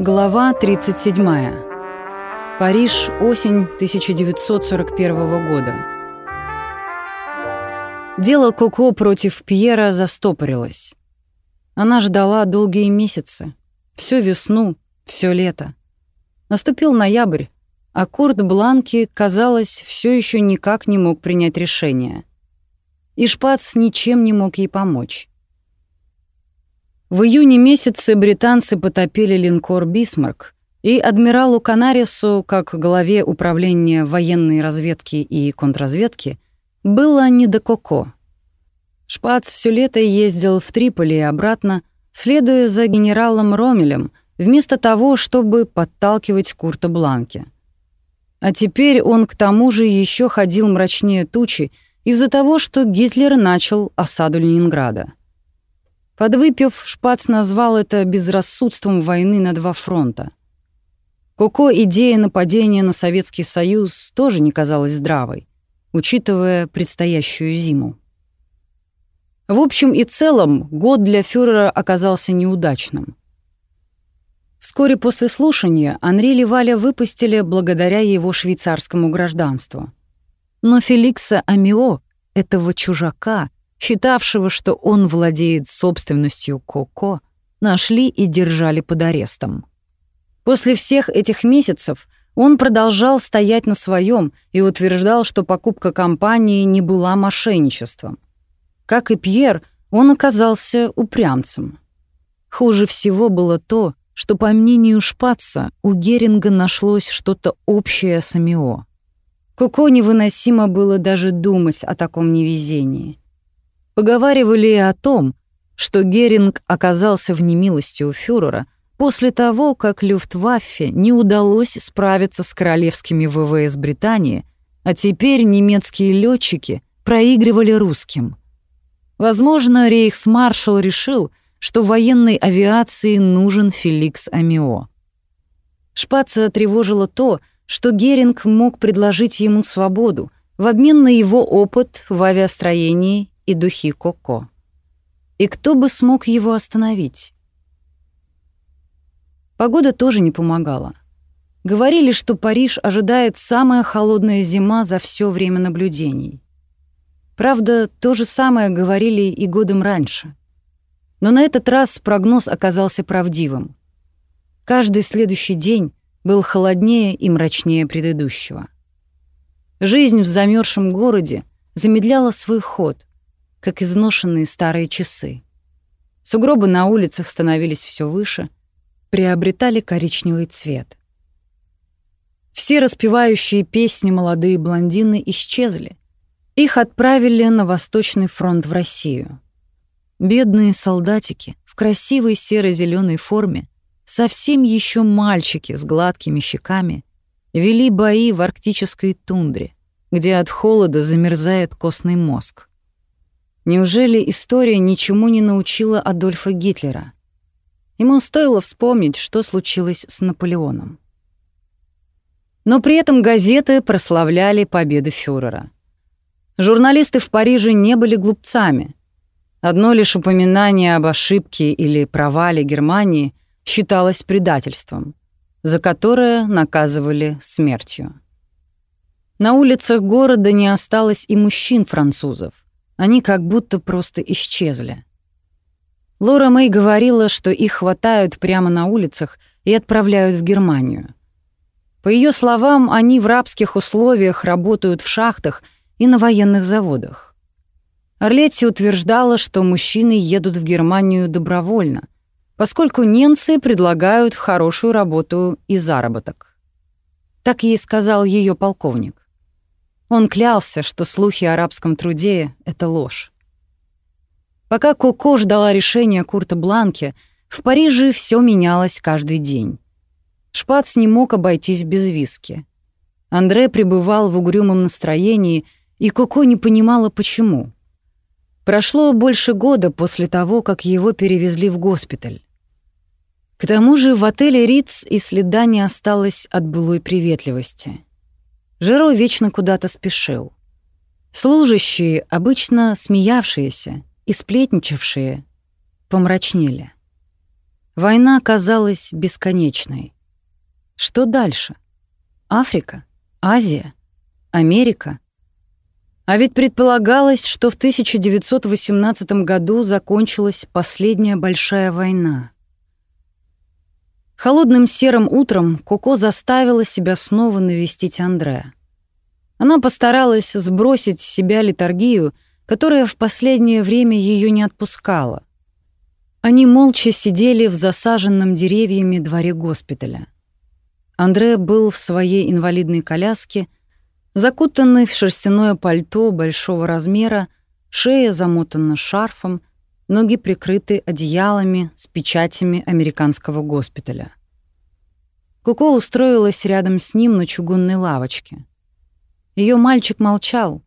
Глава 37. Париж, осень 1941 года. Дело Коко против Пьера застопорилось. Она ждала долгие месяцы. Всю весну, все лето. Наступил ноябрь, а Курт Бланки, казалось, все еще никак не мог принять решение. И Шпац ничем не мог ей помочь. В июне месяце британцы потопили линкор «Бисмарк», и адмиралу Канарису, как главе управления военной разведки и контрразведки, было не до коко. Шпац все лето ездил в Триполи и обратно, следуя за генералом Ромелем, вместо того, чтобы подталкивать Курта Бланки. А теперь он к тому же еще ходил мрачнее тучи из-за того, что Гитлер начал осаду Ленинграда. Подвыпив, Шпац назвал это безрассудством войны на два фронта. Коко идея нападения на Советский Союз тоже не казалась здравой, учитывая предстоящую зиму. В общем и целом, год для фюрера оказался неудачным. Вскоре после слушания Анри Леваля выпустили благодаря его швейцарскому гражданству. Но Феликса Амио, этого чужака, считавшего, что он владеет собственностью Коко, нашли и держали под арестом. После всех этих месяцев он продолжал стоять на своем и утверждал, что покупка компании не была мошенничеством. Как и Пьер, он оказался упрямцем. Хуже всего было то, что, по мнению Шпаца, у Геринга нашлось что-то общее с Амио. Коко невыносимо было даже думать о таком невезении. Поговаривали и о том, что Геринг оказался в немилости у фюрера после того, как Люфтваффе не удалось справиться с королевскими ВВС Британии, а теперь немецкие летчики проигрывали русским. Возможно, рейхсмаршал решил, что военной авиации нужен Феликс Амио. Шпаца тревожило то, что Геринг мог предложить ему свободу в обмен на его опыт в авиастроении и духи Коко. И кто бы смог его остановить? Погода тоже не помогала. Говорили, что Париж ожидает самая холодная зима за все время наблюдений. Правда, то же самое говорили и годом раньше. Но на этот раз прогноз оказался правдивым. Каждый следующий день был холоднее и мрачнее предыдущего. Жизнь в замерзшем городе замедляла свой ход, как изношенные старые часы. Сугробы на улицах становились все выше, приобретали коричневый цвет. Все распевающие песни молодые блондины исчезли. Их отправили на Восточный фронт в Россию. Бедные солдатики в красивой серо зеленой форме, совсем еще мальчики с гладкими щеками, вели бои в арктической тундре, где от холода замерзает костный мозг. Неужели история ничему не научила Адольфа Гитлера? Ему стоило вспомнить, что случилось с Наполеоном. Но при этом газеты прославляли победы фюрера. Журналисты в Париже не были глупцами. Одно лишь упоминание об ошибке или провале Германии считалось предательством, за которое наказывали смертью. На улицах города не осталось и мужчин-французов — они как будто просто исчезли. Лора Мэй говорила, что их хватают прямо на улицах и отправляют в Германию. По ее словам, они в рабских условиях работают в шахтах и на военных заводах. Орлетти утверждала, что мужчины едут в Германию добровольно, поскольку немцы предлагают хорошую работу и заработок. Так ей сказал ее полковник. Он клялся, что слухи о арабском труде — это ложь. Пока Коко ждала решения Курта Бланке, в Париже все менялось каждый день. Шпац не мог обойтись без виски. Андре пребывал в угрюмом настроении, и Коко не понимала, почему. Прошло больше года после того, как его перевезли в госпиталь. К тому же в отеле «Риц» и следа не осталось от былой приветливости — Жиро вечно куда-то спешил. Служащие, обычно смеявшиеся и сплетничавшие, помрачнели. Война казалась бесконечной. Что дальше? Африка? Азия? Америка? А ведь предполагалось, что в 1918 году закончилась последняя большая война. Холодным серым утром Коко заставила себя снова навестить Андрея. Она постаралась сбросить с себя литургию, которая в последнее время ее не отпускала. Они молча сидели в засаженном деревьями дворе госпиталя. Андре был в своей инвалидной коляске, закутанный в шерстяное пальто большого размера, шея замотана шарфом, ноги прикрыты одеялами с печатями американского госпиталя. Куко устроилась рядом с ним на чугунной лавочке. Ее мальчик молчал,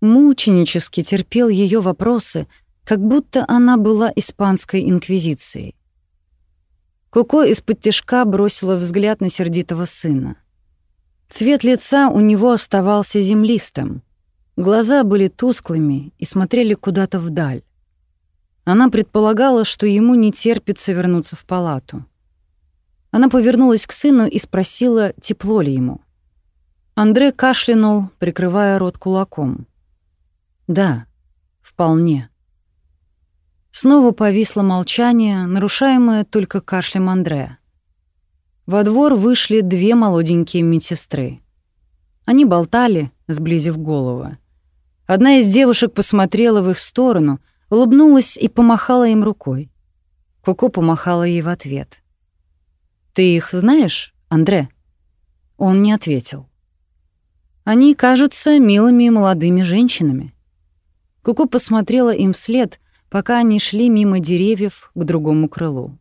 мученически терпел ее вопросы, как будто она была испанской инквизицией. Коко из-под тишка бросила взгляд на сердитого сына. Цвет лица у него оставался землистым. Глаза были тусклыми и смотрели куда-то вдаль. Она предполагала, что ему не терпится вернуться в палату. Она повернулась к сыну и спросила, тепло ли ему. Андре кашлянул, прикрывая рот кулаком. «Да, вполне». Снова повисло молчание, нарушаемое только кашлем Андре. Во двор вышли две молоденькие медсестры. Они болтали, сблизив головы. Одна из девушек посмотрела в их сторону — улыбнулась и помахала им рукой. Коко помахала ей в ответ. «Ты их знаешь, Андре?» Он не ответил. «Они кажутся милыми молодыми женщинами». Коко посмотрела им вслед, пока они шли мимо деревьев к другому крылу.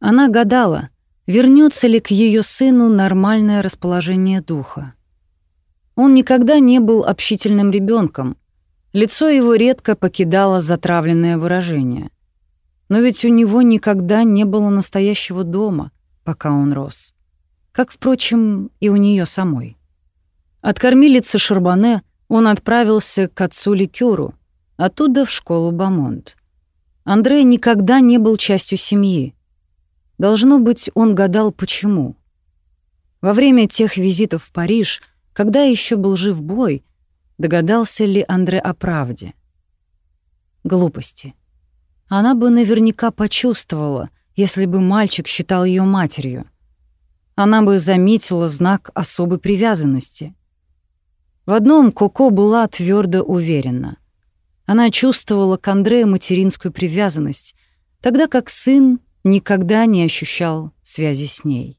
Она гадала, вернется ли к ее сыну нормальное расположение духа. Он никогда не был общительным ребенком, Лицо его редко покидало затравленное выражение. Но ведь у него никогда не было настоящего дома, пока он рос. Как, впрочем, и у нее самой. От кормилицы Шарбане он отправился к отцу Ликюру, оттуда в школу Бамонт. Андрей никогда не был частью семьи. Должно быть, он гадал, почему. Во время тех визитов в Париж, когда еще был жив бой, Догадался ли Андре о правде? Глупости. Она бы наверняка почувствовала, если бы мальчик считал ее матерью. Она бы заметила знак особой привязанности. В одном Коко была твердо уверена. Она чувствовала к Андре материнскую привязанность, тогда как сын никогда не ощущал связи с ней.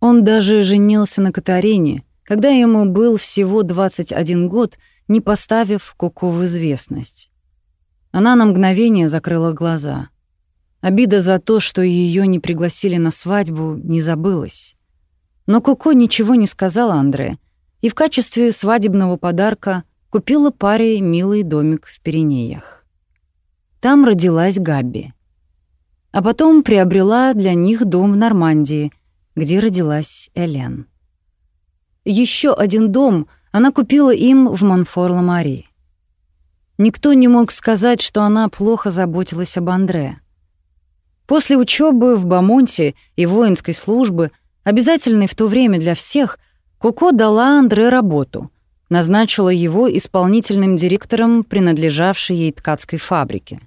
Он даже женился на Катарине — когда ему был всего 21 год, не поставив Коко в известность. Она на мгновение закрыла глаза. Обида за то, что ее не пригласили на свадьбу, не забылась. Но Коко ничего не сказала Андре, и в качестве свадебного подарка купила паре милый домик в Пиренеях. Там родилась Габби. А потом приобрела для них дом в Нормандии, где родилась Элен. Еще один дом она купила им в Монфор-л'Амори. Никто не мог сказать, что она плохо заботилась об Андре. После учебы в Бомонте и воинской службы, обязательной в то время для всех, Коко дала Андре работу, назначила его исполнительным директором принадлежавшей ей ткацкой фабрики.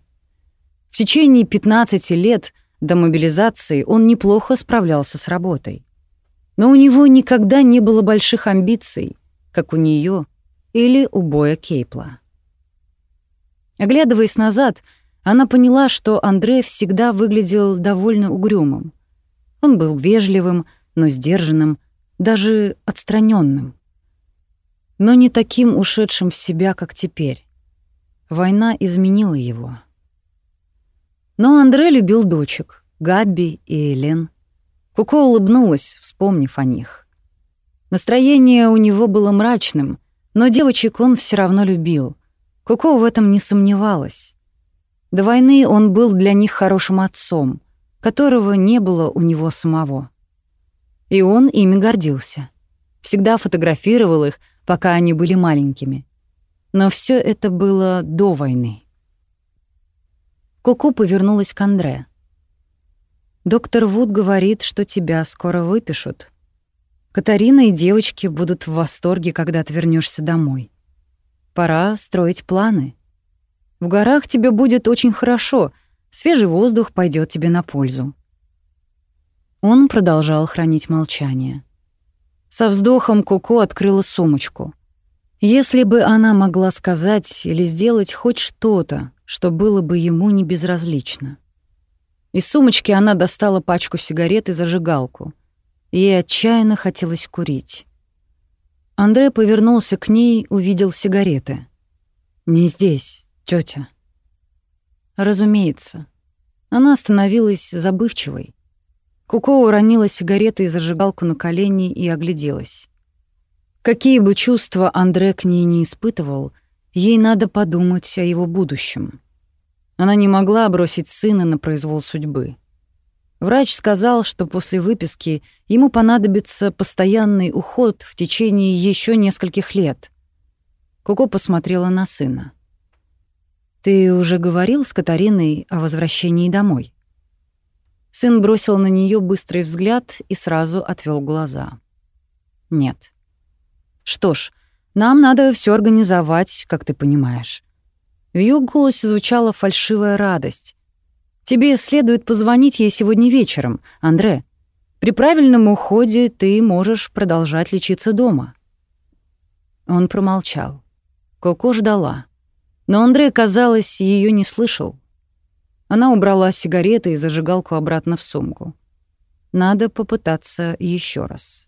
В течение 15 лет до мобилизации он неплохо справлялся с работой. Но у него никогда не было больших амбиций, как у нее или у Боя Кейпла. Оглядываясь назад, она поняла, что Андрей всегда выглядел довольно угрюмым. Он был вежливым, но сдержанным, даже отстраненным. Но не таким ушедшим в себя, как теперь. Война изменила его. Но Андрей любил дочек, Габби и Элен. Куко улыбнулась, вспомнив о них. Настроение у него было мрачным, но девочек он все равно любил. Куко в этом не сомневалась. До войны он был для них хорошим отцом, которого не было у него самого. И он ими гордился. Всегда фотографировал их, пока они были маленькими. Но все это было до войны. Коко повернулась к Андре. Доктор Вуд говорит, что тебя скоро выпишут. Катарина и девочки будут в восторге, когда ты вернешься домой. Пора строить планы. В горах тебе будет очень хорошо, свежий воздух пойдет тебе на пользу. Он продолжал хранить молчание. Со вздохом Коко открыла сумочку. Если бы она могла сказать или сделать хоть что-то, что было бы ему не безразлично. Из сумочки она достала пачку сигарет и зажигалку. Ей отчаянно хотелось курить. Андре повернулся к ней, увидел сигареты. «Не здесь, тетя. Разумеется. Она становилась забывчивой. Куко уронила сигареты и зажигалку на колени и огляделась. Какие бы чувства Андре к ней не испытывал, ей надо подумать о его будущем. Она не могла бросить сына на произвол судьбы. Врач сказал, что после выписки ему понадобится постоянный уход в течение еще нескольких лет. Коко посмотрела на сына. «Ты уже говорил с Катариной о возвращении домой?» Сын бросил на нее быстрый взгляд и сразу отвел глаза. «Нет». «Что ж, нам надо все организовать, как ты понимаешь. В ее голосе звучала фальшивая радость. «Тебе следует позвонить ей сегодня вечером, Андре. При правильном уходе ты можешь продолжать лечиться дома». Он промолчал. Коко ждала. Но Андре, казалось, ее не слышал. Она убрала сигареты и зажигалку обратно в сумку. Надо попытаться еще раз.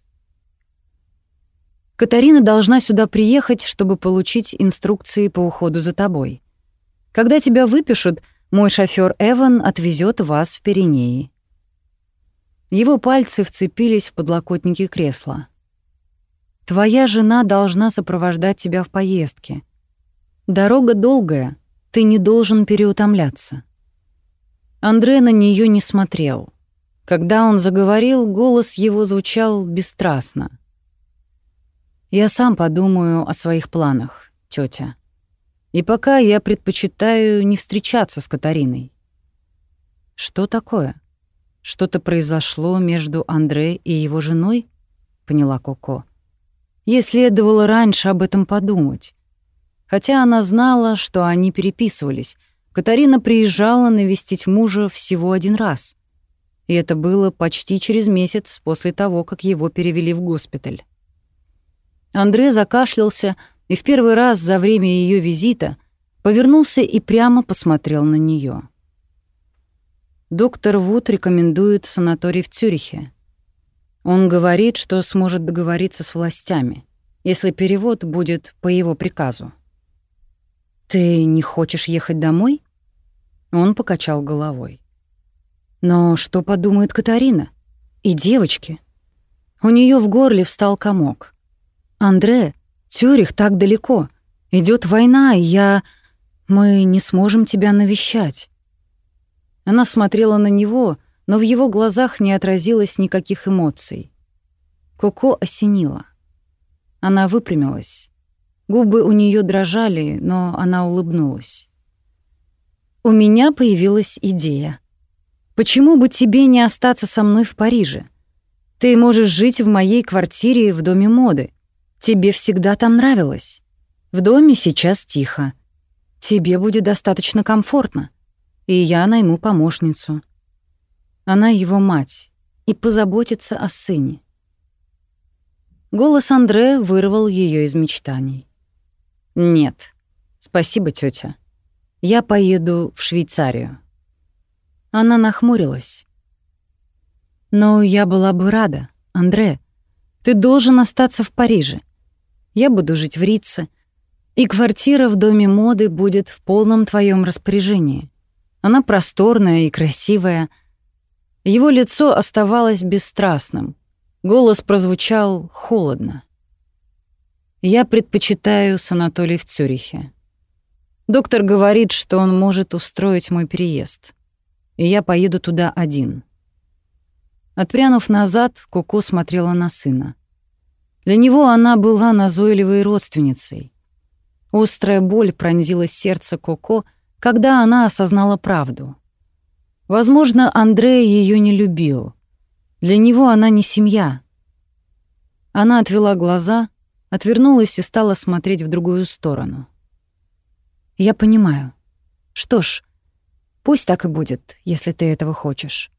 Катарина должна сюда приехать, чтобы получить инструкции по уходу за тобой. Когда тебя выпишут, мой шофер Эван отвезет вас в Пиренеи». Его пальцы вцепились в подлокотники кресла. «Твоя жена должна сопровождать тебя в поездке. Дорога долгая, ты не должен переутомляться». Андре на нее не смотрел. Когда он заговорил, голос его звучал бесстрастно. «Я сам подумаю о своих планах, тетя. И пока я предпочитаю не встречаться с Катариной. Что такое? Что-то произошло между Андре и его женой? Поняла Коко. Ей следовало раньше об этом подумать. Хотя она знала, что они переписывались, Катарина приезжала навестить мужа всего один раз. И это было почти через месяц после того, как его перевели в госпиталь. Андре закашлялся, и в первый раз за время ее визита повернулся и прямо посмотрел на нее. Доктор Вуд рекомендует санаторий в Цюрихе. Он говорит, что сможет договориться с властями, если перевод будет по его приказу. «Ты не хочешь ехать домой?» Он покачал головой. «Но что подумает Катарина? И девочки?» У нее в горле встал комок. «Андре, Тюрих так далеко. Идет война, и я... Мы не сможем тебя навещать». Она смотрела на него, но в его глазах не отразилось никаких эмоций. Коко осенила. Она выпрямилась. Губы у нее дрожали, но она улыбнулась. «У меня появилась идея. Почему бы тебе не остаться со мной в Париже? Ты можешь жить в моей квартире в Доме моды. Тебе всегда там нравилось. В доме сейчас тихо. Тебе будет достаточно комфортно. И я найму помощницу. Она его мать и позаботится о сыне. Голос Андре вырвал ее из мечтаний. «Нет, спасибо, тетя. Я поеду в Швейцарию». Она нахмурилась. «Но я была бы рада, Андре. Ты должен остаться в Париже я буду жить в Рице, и квартира в доме моды будет в полном твоем распоряжении. Она просторная и красивая. Его лицо оставалось бесстрастным. Голос прозвучал холодно. Я предпочитаю санаторий в Цюрихе. Доктор говорит, что он может устроить мой переезд. И я поеду туда один. Отпрянув назад, Коко смотрела на сына. Для него она была назойливой родственницей. Острая боль пронзила сердце Коко, когда она осознала правду. Возможно, Андрей ее не любил. Для него она не семья. Она отвела глаза, отвернулась и стала смотреть в другую сторону. «Я понимаю. Что ж, пусть так и будет, если ты этого хочешь».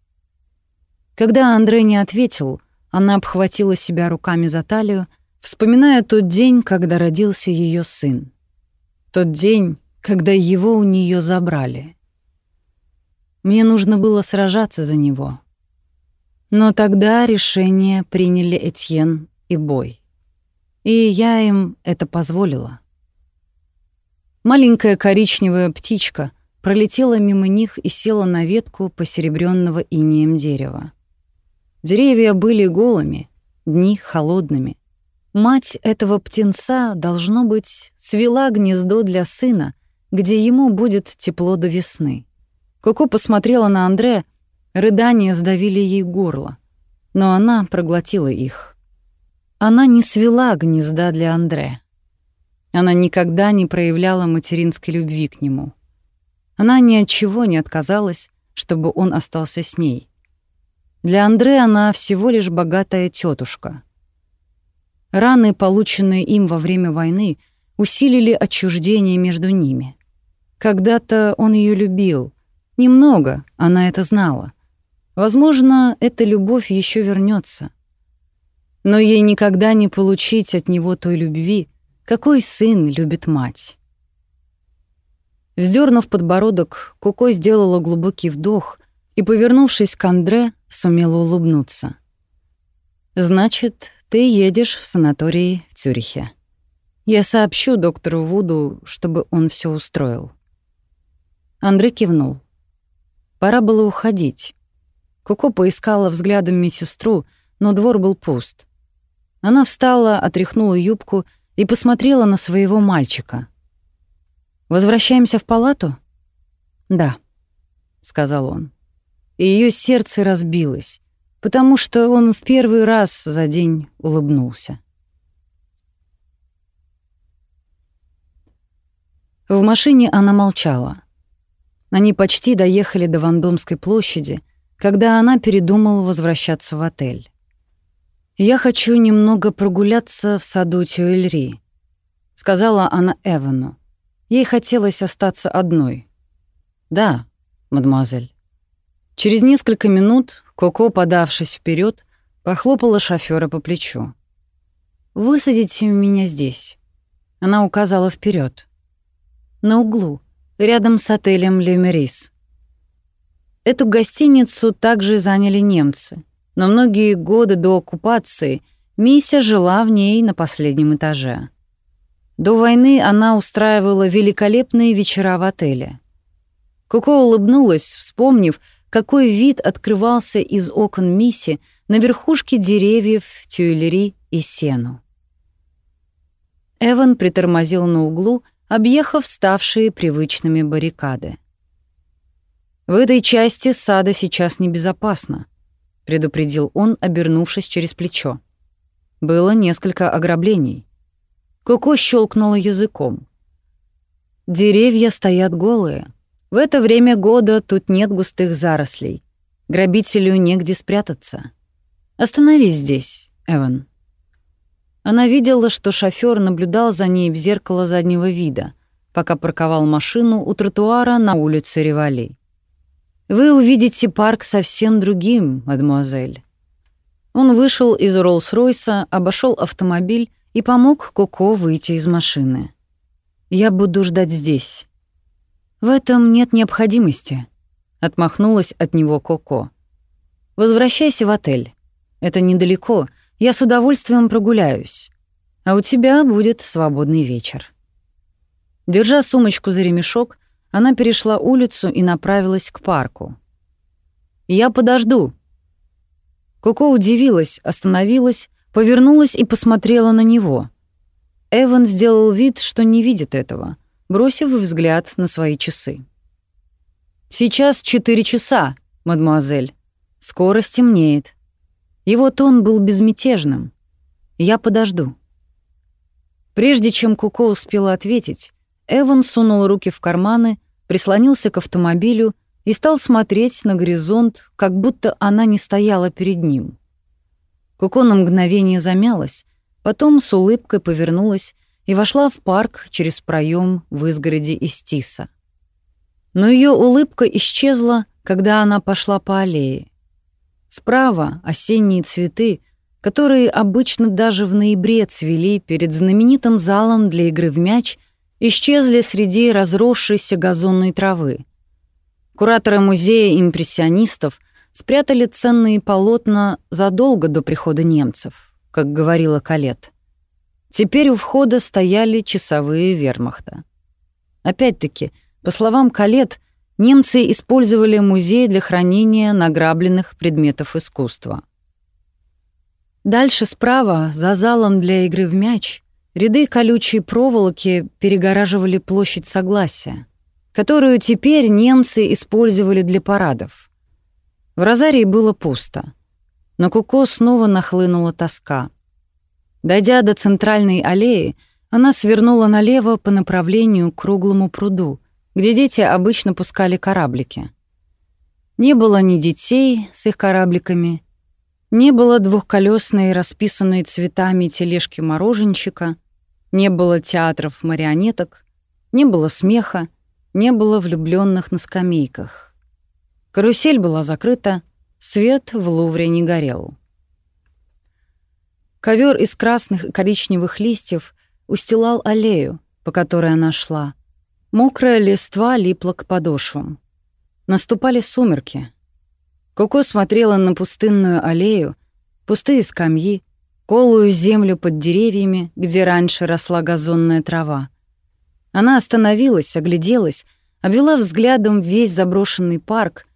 Когда Андрей не ответил, она обхватила себя руками за талию, вспоминая тот день, когда родился ее сын. Тот день, когда его у нее забрали. Мне нужно было сражаться за него. Но тогда решение приняли Этьен и Бой. И я им это позволила. Маленькая коричневая птичка пролетела мимо них и села на ветку посеребрённого инеем дерева. Деревья были голыми, дни холодными. Мать этого птенца, должно быть, свела гнездо для сына, где ему будет тепло до весны. Коко посмотрела на Андре, рыдания сдавили ей горло, но она проглотила их. Она не свела гнезда для Андре. Она никогда не проявляла материнской любви к нему. Она ни от чего не отказалась, чтобы он остался с ней. Для Андре она всего лишь богатая тетушка. Раны, полученные им во время войны, усилили отчуждение между ними. Когда-то он ее любил. Немного, она это знала. Возможно, эта любовь еще вернется. Но ей никогда не получить от него той любви, какой сын любит мать. Вздернув подбородок, Коко сделала глубокий вдох и, повернувшись к Андре, сумела улыбнуться. «Значит, ты едешь в санаторий в Цюрихе. Я сообщу доктору Вуду, чтобы он все устроил». Андрей кивнул. Пора было уходить. Коко поискала взглядом медсестру, но двор был пуст. Она встала, отряхнула юбку и посмотрела на своего мальчика. «Возвращаемся в палату?» «Да», — сказал он и ее сердце разбилось, потому что он в первый раз за день улыбнулся. В машине она молчала. Они почти доехали до Вандомской площади, когда она передумала возвращаться в отель. «Я хочу немного прогуляться в саду Тюэльри», — сказала она Эвану. Ей хотелось остаться одной. «Да, мадемуазель». Через несколько минут Коко, подавшись вперед, похлопала шофера по плечу. «Высадите меня здесь». Она указала вперед, На углу, рядом с отелем «Лемерис». Эту гостиницу также заняли немцы, но многие годы до оккупации Мися жила в ней на последнем этаже. До войны она устраивала великолепные вечера в отеле. Коко улыбнулась, вспомнив, какой вид открывался из окон Мисси на верхушке деревьев, тюэлери и сену. Эван притормозил на углу, объехав ставшие привычными баррикады. «В этой части сада сейчас небезопасно», — предупредил он, обернувшись через плечо. Было несколько ограблений. Коко щелкнула языком. «Деревья стоят голые», в это время года тут нет густых зарослей. Грабителю негде спрятаться. Остановись здесь, Эван. Она видела, что шофёр наблюдал за ней в зеркало заднего вида, пока парковал машину у тротуара на улице Ревали. «Вы увидите парк совсем другим, мадемуазель». Он вышел из Роллс-Ройса, обошел автомобиль и помог Коко выйти из машины. «Я буду ждать здесь». «В этом нет необходимости», — отмахнулась от него Коко. «Возвращайся в отель. Это недалеко, я с удовольствием прогуляюсь. А у тебя будет свободный вечер». Держа сумочку за ремешок, она перешла улицу и направилась к парку. «Я подожду». Коко удивилась, остановилась, повернулась и посмотрела на него. Эван сделал вид, что не видит этого — бросив взгляд на свои часы. «Сейчас четыре часа, мадемуазель. Скоро стемнеет». Его тон был безмятежным. «Я подожду». Прежде чем Куко успела ответить, Эван сунул руки в карманы, прислонился к автомобилю и стал смотреть на горизонт, как будто она не стояла перед ним. Куко на мгновение замялась, потом с улыбкой повернулась и вошла в парк через проем в изгороди из тиса. Но ее улыбка исчезла, когда она пошла по аллее. Справа осенние цветы, которые обычно даже в ноябре цвели перед знаменитым залом для игры в мяч, исчезли среди разросшейся газонной травы. Кураторы музея импрессионистов спрятали ценные полотна задолго до прихода немцев, как говорила Калет. Теперь у входа стояли часовые вермахта. Опять-таки, по словам Калет, немцы использовали музей для хранения награбленных предметов искусства. Дальше справа, за залом для игры в мяч, ряды колючей проволоки перегораживали площадь Согласия, которую теперь немцы использовали для парадов. В Розарии было пусто. На Куко снова нахлынула тоска. Дойдя до центральной аллеи, она свернула налево по направлению к круглому пруду, где дети обычно пускали кораблики. Не было ни детей с их корабликами, не было двухколесной, расписанной цветами тележки мороженщика, не было театров марионеток, не было смеха, не было влюбленных на скамейках. Карусель была закрыта, свет в Лувре не горел. Ковер из красных и коричневых листьев устилал аллею, по которой она шла — Мокрая листва липла к подошвам. Наступали сумерки. Коко смотрела на пустынную аллею, пустые скамьи, колую землю под деревьями, где раньше росла газонная трава. Она остановилась, огляделась, обвела взглядом весь заброшенный парк,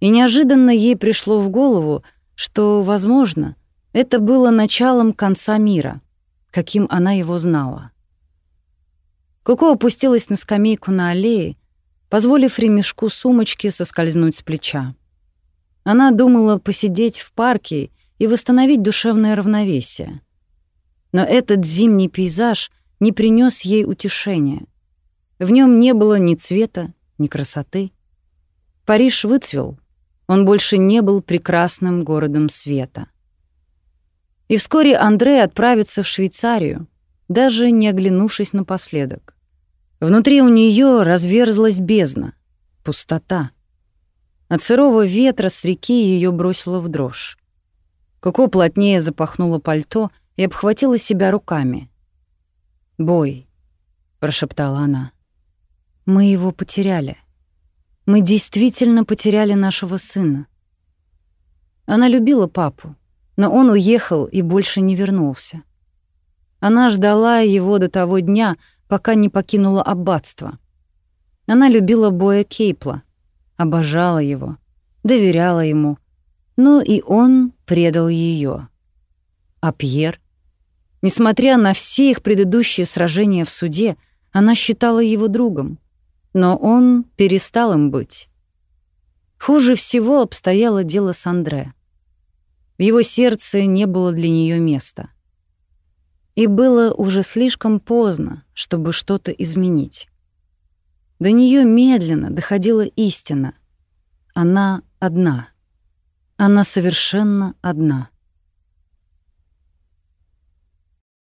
и неожиданно ей пришло в голову, что, возможно, это было началом конца мира, каким она его знала. Коко опустилась на скамейку на аллее, позволив ремешку сумочки соскользнуть с плеча. Она думала посидеть в парке и восстановить душевное равновесие. Но этот зимний пейзаж не принес ей утешения. В нем не было ни цвета, ни красоты. Париж выцвел. Он больше не был прекрасным городом света. И вскоре Андре отправится в Швейцарию, даже не оглянувшись напоследок. Внутри у нее разверзлась бездна, пустота. От сырого ветра с реки ее бросило в дрожь. Коко плотнее запахнула пальто и обхватила себя руками. «Бой», — прошептала она. «Мы его потеряли. Мы действительно потеряли нашего сына». Она любила папу, но он уехал и больше не вернулся. Она ждала его до того дня, пока не покинула аббатство. Она любила Боя Кейпла, обожала его, доверяла ему, но и он предал ее. А Пьер? Несмотря на все их предыдущие сражения в суде, она считала его другом, но он перестал им быть. Хуже всего обстояло дело с Андре. В его сердце не было для нее места. И было уже слишком поздно, чтобы что-то изменить. До нее медленно доходила истина. Она одна. Она совершенно одна.